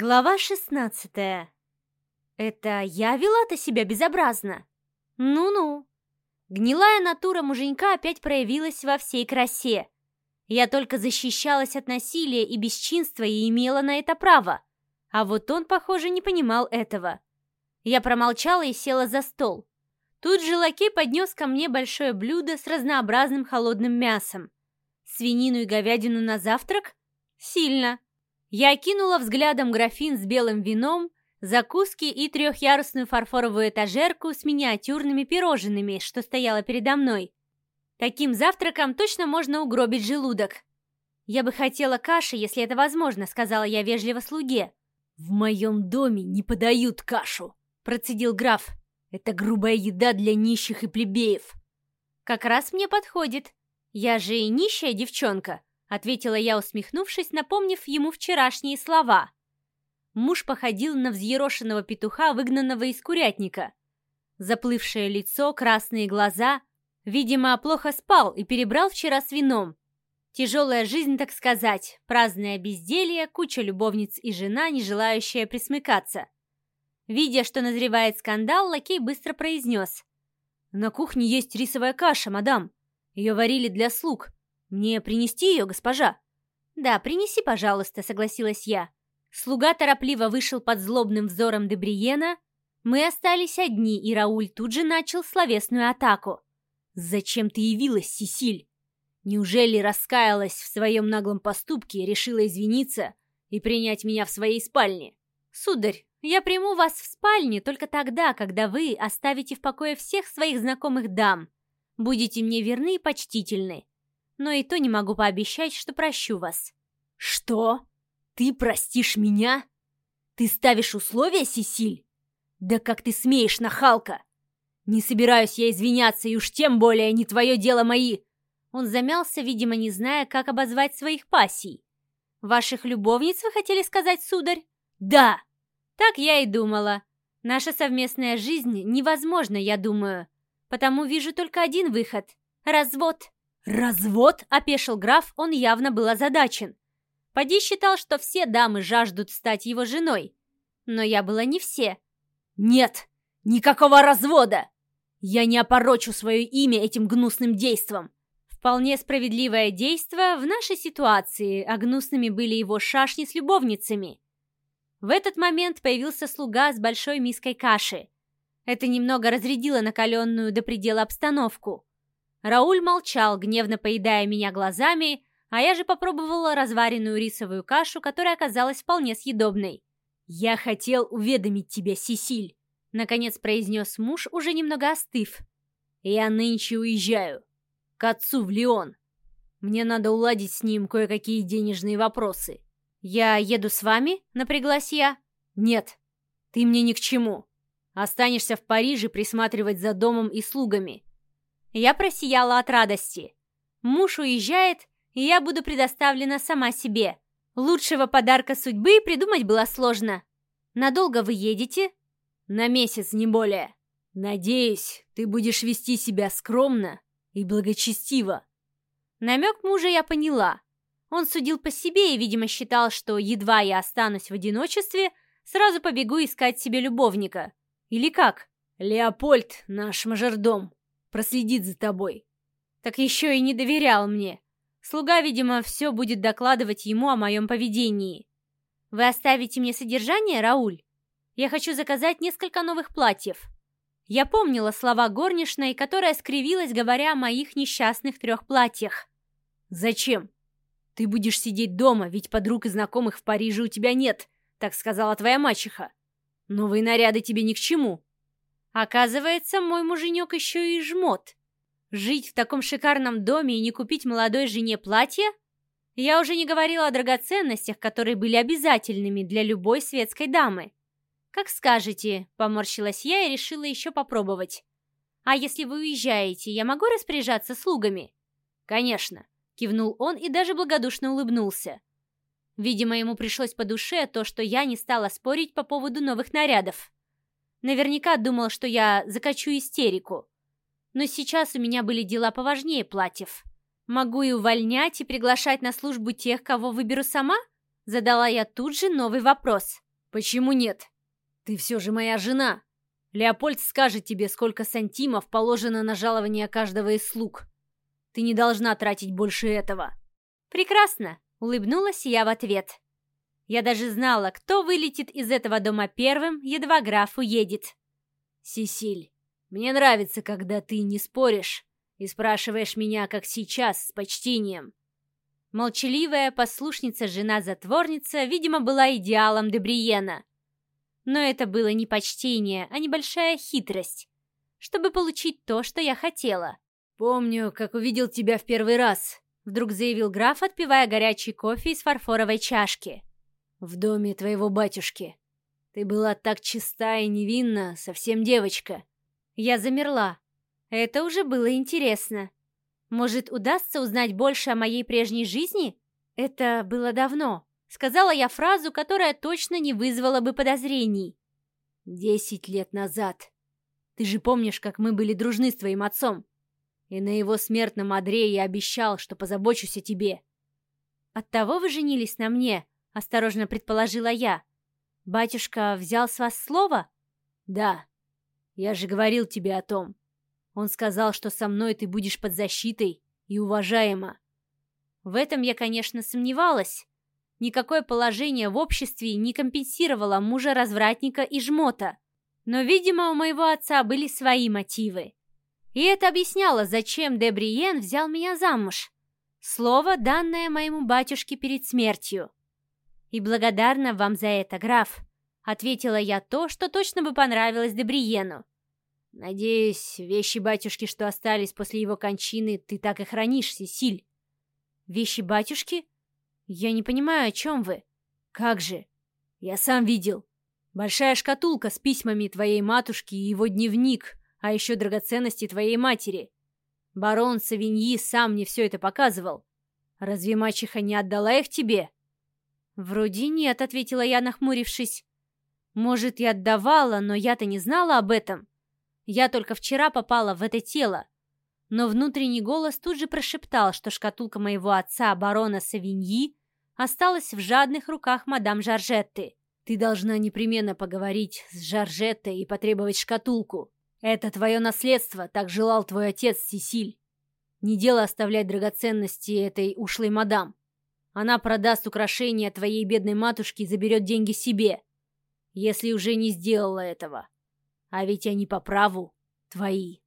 Глава шестнадцатая. Это я вела-то себя безобразно? Ну-ну. Гнилая натура муженька опять проявилась во всей красе. Я только защищалась от насилия и бесчинства и имела на это право. А вот он, похоже, не понимал этого. Я промолчала и села за стол. Тут же лакей поднес ко мне большое блюдо с разнообразным холодным мясом. Свинину и говядину на завтрак? Сильно. Я окинула взглядом графин с белым вином, закуски и трехъярусную фарфоровую этажерку с миниатюрными пирожными, что стояла передо мной. Таким завтраком точно можно угробить желудок. «Я бы хотела каши, если это возможно», — сказала я вежливо слуге. «В моем доме не подают кашу», — процедил граф. «Это грубая еда для нищих и плебеев». «Как раз мне подходит. Я же и нищая девчонка. — ответила я, усмехнувшись, напомнив ему вчерашние слова. Муж походил на взъерошенного петуха, выгнанного из курятника. Заплывшее лицо, красные глаза. Видимо, плохо спал и перебрал вчера с вином. Тяжелая жизнь, так сказать, праздное безделье, куча любовниц и жена, не желающая присмыкаться. Видя, что назревает скандал, лакей быстро произнес. «На кухне есть рисовая каша, мадам. Ее варили для слуг. «Мне принести ее, госпожа?» «Да, принеси, пожалуйста», — согласилась я. Слуга торопливо вышел под злобным взором Дебриена. Мы остались одни, и Рауль тут же начал словесную атаку. «Зачем ты явилась, Сесиль? Неужели раскаялась в своем наглом поступке решила извиниться и принять меня в своей спальне?» «Сударь, я приму вас в спальне только тогда, когда вы оставите в покое всех своих знакомых дам. Будете мне верны и почтительны но и то не могу пообещать, что прощу вас». «Что? Ты простишь меня? Ты ставишь условия, Сесиль? Да как ты смеешь, нахалка! Не собираюсь я извиняться, и уж тем более не твое дело мои!» Он замялся, видимо, не зная, как обозвать своих пассий. «Ваших любовниц вы хотели сказать, сударь?» «Да!» «Так я и думала. Наша совместная жизнь невозможна, я думаю. Потому вижу только один выход — развод». «Развод?» — опешил граф, он явно был озадачен. Пади считал, что все дамы жаждут стать его женой. Но я была не все. «Нет, никакого развода! Я не опорочу свое имя этим гнусным действом!» Вполне справедливое действо в нашей ситуации, а гнусными были его шашни с любовницами. В этот момент появился слуга с большой миской каши. Это немного разрядило накаленную до предела обстановку. Рауль молчал, гневно поедая меня глазами, а я же попробовала разваренную рисовую кашу, которая оказалась вполне съедобной. «Я хотел уведомить тебя, Сесиль», — наконец произнес муж, уже немного остыв. «Я нынче уезжаю. К отцу в Лион. Мне надо уладить с ним кое-какие денежные вопросы». «Я еду с вами?» — напряглась я. «Нет, ты мне ни к чему. Останешься в Париже присматривать за домом и слугами. Я просияла от радости. Муж уезжает, и я буду предоставлена сама себе. Лучшего подарка судьбы придумать было сложно. Надолго вы едете? На месяц, не более. Надеюсь, ты будешь вести себя скромно и благочестиво. Намек мужа я поняла. Он судил по себе и, видимо, считал, что едва я останусь в одиночестве, сразу побегу искать себе любовника. Или как? Леопольд, наш мажордом, проследит за тобой. Так еще и не доверял мне. Слуга, видимо, все будет докладывать ему о моем поведении. Вы оставите мне содержание, Рауль? Я хочу заказать несколько новых платьев. Я помнила слова горничной, которая скривилась, говоря о моих несчастных трех платьях. «Зачем? Ты будешь сидеть дома, ведь подруг и знакомых в Париже у тебя нет», так сказала твоя мачеха. Новые наряды тебе ни к чему. Оказывается, мой муженек еще и жмот. Жить в таком шикарном доме и не купить молодой жене платье? Я уже не говорила о драгоценностях, которые были обязательными для любой светской дамы. «Как скажете», — поморщилась я и решила еще попробовать. «А если вы уезжаете, я могу распоряжаться слугами?» «Конечно», — кивнул он и даже благодушно улыбнулся. Видимо, ему пришлось по душе то, что я не стала спорить по поводу новых нарядов. Наверняка думал, что я закачу истерику. Но сейчас у меня были дела поважнее платьев. Могу и увольнять, и приглашать на службу тех, кого выберу сама? Задала я тут же новый вопрос. Почему нет? Ты все же моя жена. Леопольд скажет тебе, сколько сантимов положено на жалование каждого из слуг. Ты не должна тратить больше этого. Прекрасно, улыбнулась я в ответ. Я даже знала, кто вылетит из этого дома первым, едва граф уедет. Сесиль, мне нравится, когда ты не споришь и спрашиваешь меня, как сейчас, с почтением. Молчаливая послушница-жена-затворница, видимо, была идеалом Дебриена. Но это было не почтение, а небольшая хитрость, чтобы получить то, что я хотела. «Помню, как увидел тебя в первый раз», — вдруг заявил граф, отпивая горячий кофе из фарфоровой чашки. «В доме твоего батюшки. Ты была так чиста и невинна, совсем девочка». Я замерла. Это уже было интересно. Может, удастся узнать больше о моей прежней жизни? Это было давно. Сказала я фразу, которая точно не вызвала бы подозрений. Десять лет назад. Ты же помнишь, как мы были дружны с твоим отцом? И на его смертном одре я обещал, что позабочусь о тебе. Оттого вы женились на мне, осторожно предположила я. Батюшка взял с вас слово? Да. Я же говорил тебе о том. Он сказал, что со мной ты будешь под защитой и уважаема. В этом я, конечно, сомневалась. Никакое положение в обществе не компенсировало мужа-развратника и жмота. Но, видимо, у моего отца были свои мотивы. И это объясняло, зачем Дебриен взял меня замуж. Слово, данное моему батюшке перед смертью. «И благодарна вам за это, граф», — ответила я то, что точно бы понравилось Дебриену. Надеюсь, вещи батюшки, что остались после его кончины, ты так и хранишь, Сесиль. Вещи батюшки? Я не понимаю, о чем вы. Как же? Я сам видел. Большая шкатулка с письмами твоей матушки и его дневник, а еще драгоценности твоей матери. Барон Савиньи сам мне все это показывал. Разве мачеха не отдала их тебе? Вроде нет, ответила я, нахмурившись. Может, и отдавала, но я-то не знала об этом. Я только вчера попала в это тело. Но внутренний голос тут же прошептал, что шкатулка моего отца, барона Савиньи, осталась в жадных руках мадам Жоржетты. Ты должна непременно поговорить с Жоржеттой и потребовать шкатулку. Это твое наследство, так желал твой отец Сесиль. Не дело оставлять драгоценности этой ушлой мадам. Она продаст украшения твоей бедной матушке и заберет деньги себе, если уже не сделала этого. А ведь они по праву твои.